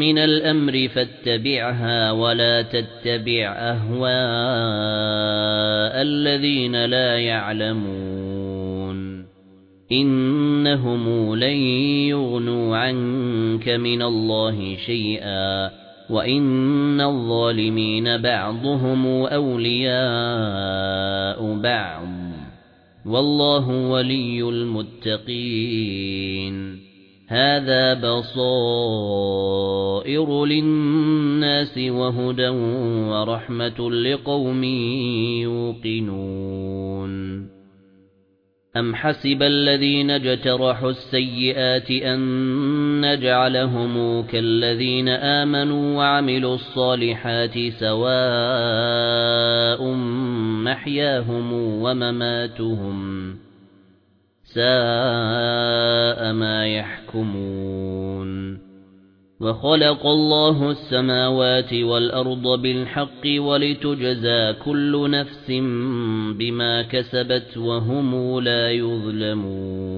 مِنَ الْأَمْرِ فَاتَّبِعْهَا وَلَا تَتَّبِعْ أَهْوَاءَ الَّذِينَ لَا يَعْلَمُونَ. إِنَّهُمْ لَن يُغْنُوا عَنكَ مِنَ اللَّهِ شَيْئًا وَإِنَّ الظَّالِمِينَ بَعْضُهُمْ أَوْلِيَاءُ بَعْضٍ. والله ولي المتقين. هذا بصائر للناس وهدى ورحمة لقوم يوقنون. أَمْ حَسِبَ الَّذِينَ اجْتَرَحُوا السَّيِّئَاتِ أَن نَّجْعَلَهُمْ كَالَّذِينَ آمَنُوا وَعَمِلُوا الصَّالِحَاتِ سَوَاءٌ مَحْيَاهُمْ وَمَمَاتُهُمْ سَاءَ مَا يَحْكُمُونَ. وَخَلَقَ اللَّهُ السَّمَاوَاتِ وَالْأَرْضَ بِالْحَقِّ وَلِتُجْزَى كُلُّ نَفْسٍ بِمَا كَسَبَتْ وَهُمْ لَا يُظْلَمُونَ.